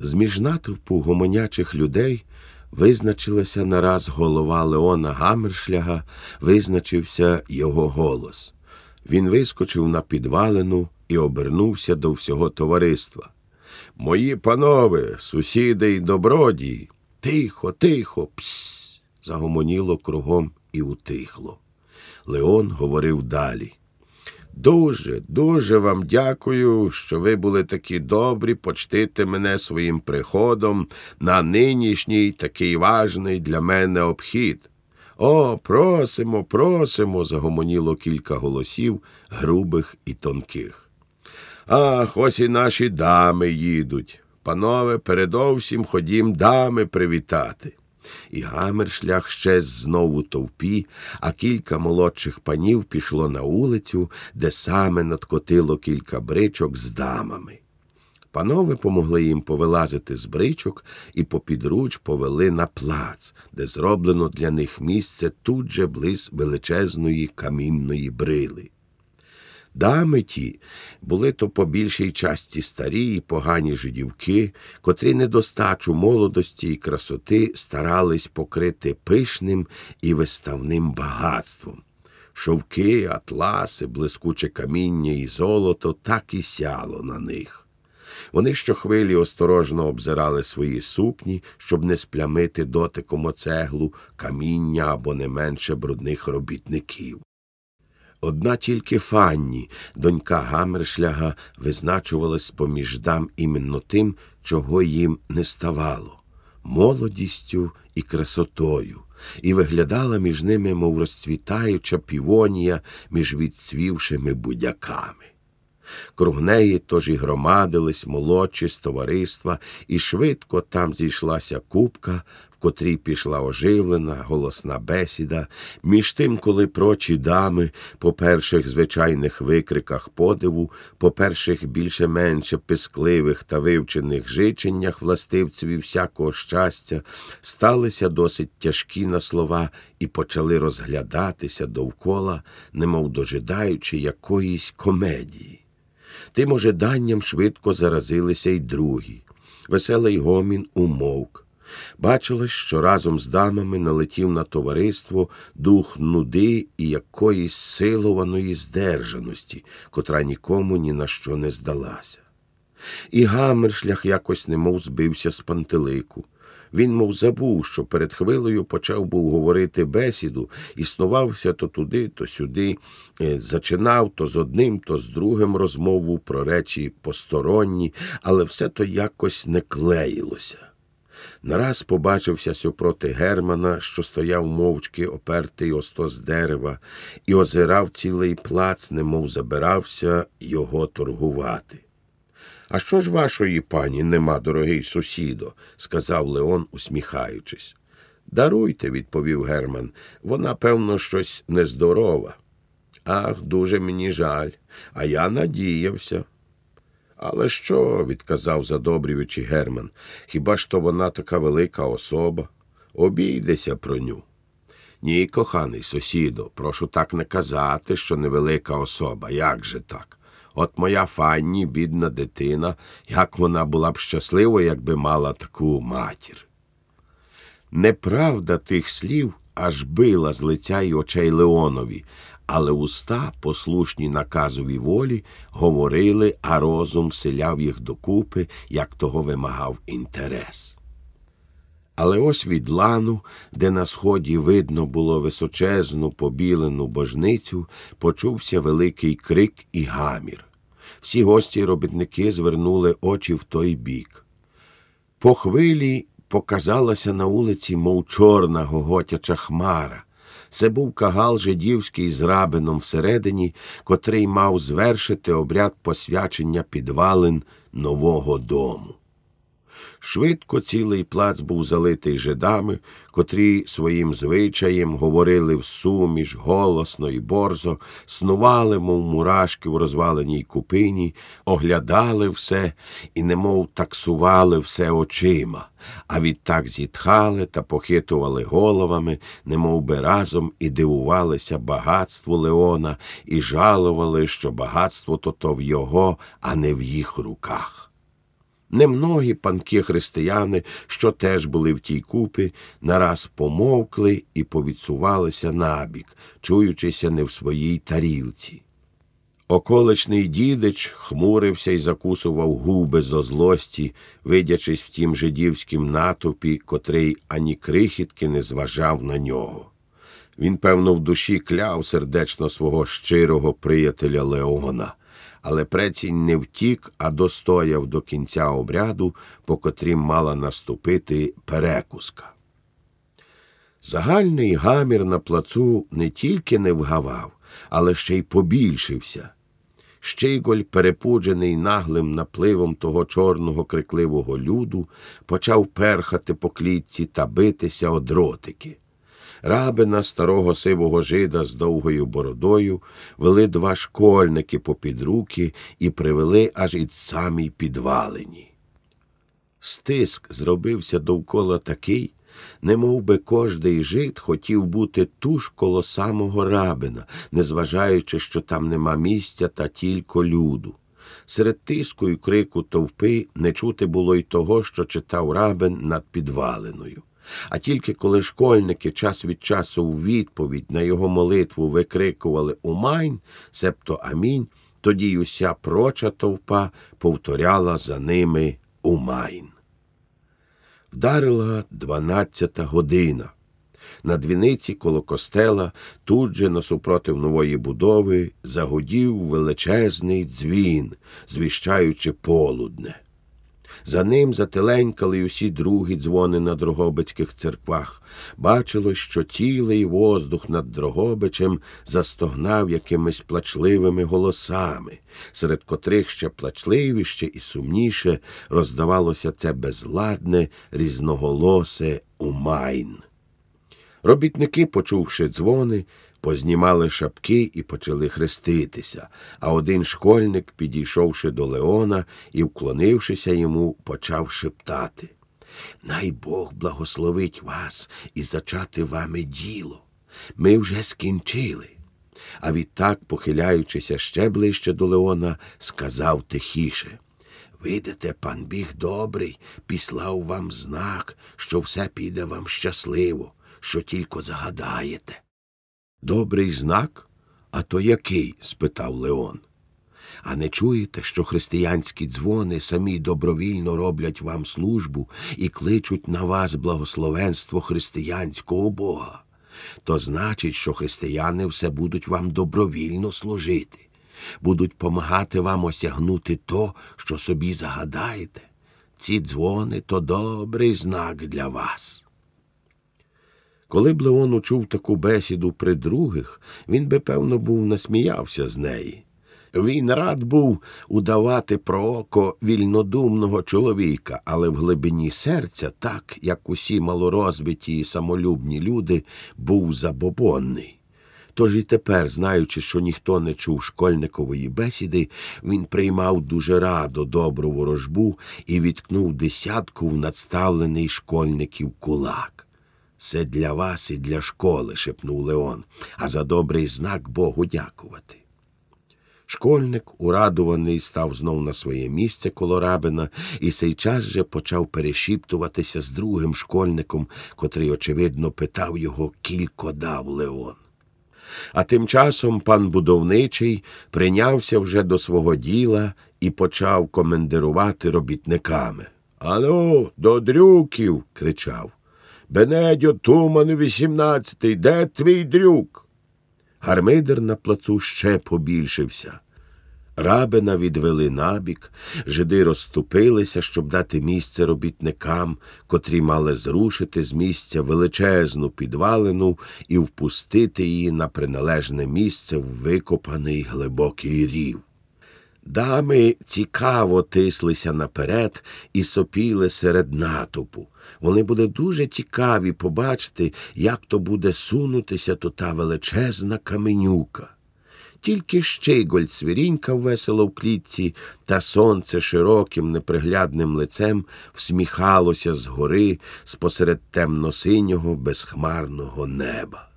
З між натовпу гомонячих людей визначилася нараз голова Леона Гамершляга, визначився його голос. Він вискочив на підвалину і обернувся до всього товариства. Мої панове, сусіди й добродії, тихо, тихо, пс. загомоніло кругом і утихло. Леон говорив далі. Дуже, дуже вам дякую, що ви були такі добрі почтити мене своїм приходом на нинішній такий важний для мене обхід. О, просимо, просимо, загомоніло кілька голосів, грубих і тонких. Ах, ось і наші дами їдуть. Панове, передовсім ходім дами привітати. І гамершлях щез знову товпі, а кілька молодших панів пішло на улицю, де саме надкотило кілька бричок з дамами. Панове помогли їм повилазити з бричок і попідруч повели на плац, де зроблено для них місце тут же близ величезної камінної брили. Дами ті були то по більшій часті старі і погані жидівки, котрі недостачу молодості і красоти старались покрити пишним і виставним багатством. Шовки, атласи, блискуче каміння і золото так і сяло на них. Вони щохвилі осторожно обзирали свої сукні, щоб не сплямити дотиком оцеглу, каміння або не менше брудних робітників. Одна тільки Фанні, донька Гамершляга, визначувалась поміж дам іменно тим, чого їм не ставало молодістю і красотою, і виглядала між ними, мов розцвітаюча півонія між відцвівшими будяками. Круг неї тож і громадились молодші з товариства, і швидко там зійшлася купка, котрій пішла оживлена, голосна бесіда, між тим, коли прочі дами, по перших звичайних викриках подиву, по перших більше менше пискливих та вивчених жиченнях властивцеві всякого щастя, сталися досить тяжкі на слова і почали розглядатися довкола, немов дожидаючи якоїсь комедії. Тим ожиданням швидко заразилися й другі. Веселий гомін умовк. Бачилось, що разом з дамами налетів на товариство дух нуди і якоїсь силованої здержаності, котра нікому ні на що не здалася. І гамершлях якось немов збився з пантелику. Він, мов забув, що перед хвилею почав був говорити бесіду, існувався то туди, то сюди, е, зачинав то з одним, то з другим розмову про речі посторонні, але все то якось не клеїлося. Нараз побачився сьопроти Германа, що стояв мовчки, опертий осто з дерева, і озирав цілий плац, немов забирався його торгувати. А що ж вашої пані нема, дорогий сусідо? сказав Леон, усміхаючись. Даруйте, відповів Герман. Вона, певно, щось нездорова. Ах, дуже мені жаль, а я надіявся. Але що, відказав задобрюючи Герман, хіба ж то вона така велика особа? Обійдеся про ню. Ні, коханий сусідо, прошу так не казати, що невелика особа. Як же так? От моя Фанні, бідна дитина, як вона була б щаслива, якби мала таку матір. Неправда тих слів аж била з лиця й очей Леонові, але уста, послушні наказові волі, говорили, а розум селяв їх докупи, як того вимагав інтерес. Але ось від лану, де на сході видно було височезну побілену божницю, почувся великий крик і гамір. Всі гості й робітники звернули очі в той бік. По хвилі показалася на вулиці, мов чорна гоготяча хмара. Це був кагал жидівський з рабином всередині, котрий мав звершити обряд посвячення підвалин нового дому. Швидко цілий плац був залитий жидами, котрі своїм звичаєм говорили в суміш, голосно і борзо, снували, мов мурашки в розваленій купині, оглядали все і немов таксували все очима, а відтак зітхали та похитували головами, немов би разом і дивувалися багатству Леона, і жалували, що багатство то то в його, а не в їх руках. Немногі панки християни, що теж були в тій купі, нараз помовкли і повідсувалися набік, чуючися не в своїй тарілці. Околичний дідич хмурився і закусував губи зо злості, видячись в тім жидівськім натовпі, котрий ані крихітки не зважав на нього. Він, певно, в душі кляв сердечно свого щирого приятеля Леона, але прецінь не втік, а достояв до кінця обряду, по котрім мала наступити перекуска. Загальний гамір на плацу не тільки не вгавав, але ще й побільшився. Щиголь, перепуджений наглим напливом того чорного крикливого люду, почав перхати по клітці та битися о дротики. Рабина старого сивого жида з довгою бородою вели два школьники попід руки і привели аж ід самій підвалині. Стиск зробився довкола такий, не би кожний жид хотів бути туж коло самого рабина, незважаючи, що там нема місця та тільки люду. Серед тиску і крику товпи не чути було й того, що читав рабин над підвалиною. А тільки коли школьники час від часу в відповідь на його молитву викрикували Умайн, себто амінь, тоді й уся проча товпа повторяла за ними Умайн. Вдарила дванадцята година. На двіниці коло костела, тут же насупротив нової будови, загудів величезний дзвін, звіщаючи полудне. За ним зателенькали усі другі дзвони на Дрогобицьких церквах. Бачилось, що цілий воздух над Дрогобичем застогнав якимись плачливими голосами, серед котрих ще плачливіще і сумніше роздавалося це безладне, різноголосе умайн. Робітники, почувши дзвони, познімали шапки і почали хреститися, а один школьник, підійшовши до Леона і, вклонившися йому, почав шептати Най Бог благословить вас і зачати вами діло. Ми вже скінчили. А відтак, похиляючися ще ближче до Леона, сказав тихіше Видите, пан біг добрий, післав вам знак, що все піде вам щасливо, що тільки загадаєте. Добрий знак? А то який? спитав Леон. А не чуєте, що християнські дзвони самі добровільно роблять вам службу і кличуть на вас благословенство християнського Бога? То значить, що християни все будуть вам добровільно служити, будуть помагати вам осягнути то, що собі загадаєте. Ці дзвони то добрий знак для вас. Коли б Леон учув таку бесіду при других, він би, певно, був насміявся з неї. Він рад був удавати про око вільнодумного чоловіка, але в глибині серця, так як усі малорозвиті і самолюбні люди, був забобонний. Тож і тепер, знаючи, що ніхто не чув школьникової бесіди, він приймав дуже радо добру ворожбу і відкнув десятку в надставлений школьників кулак. Це для вас і для школи, шепнув Леон, а за добрий знак Богу дякувати. Школьник, урадуваний, став знов на своє місце коло рабина і сей час же почав перешіптуватися з другим школьником, котрий, очевидно, питав його, кілько дав Леон. А тим часом пан будовничий прийнявся вже до свого діла і почав комендирувати робітниками. Ану, до дрюків. кричав. Бенедьо Туман, вісімнадцятий, де твій дрюк? Гармидер на плацу ще побільшився. Рабина відвели набік, жиди розступилися, щоб дати місце робітникам, котрі мали зрушити з місця величезну підвалину і впустити її на приналежне місце в викопаний глибокий рів. Дами цікаво тислися наперед і сопіли серед натовпу. Вони були дуже цікаві побачити, як то буде сунутися то та величезна каменюка. Тільки Щейголь цвірінькав весело в клітці, та сонце широким неприглядним лицем всміхалося згори спосеред темно синього безхмарного неба.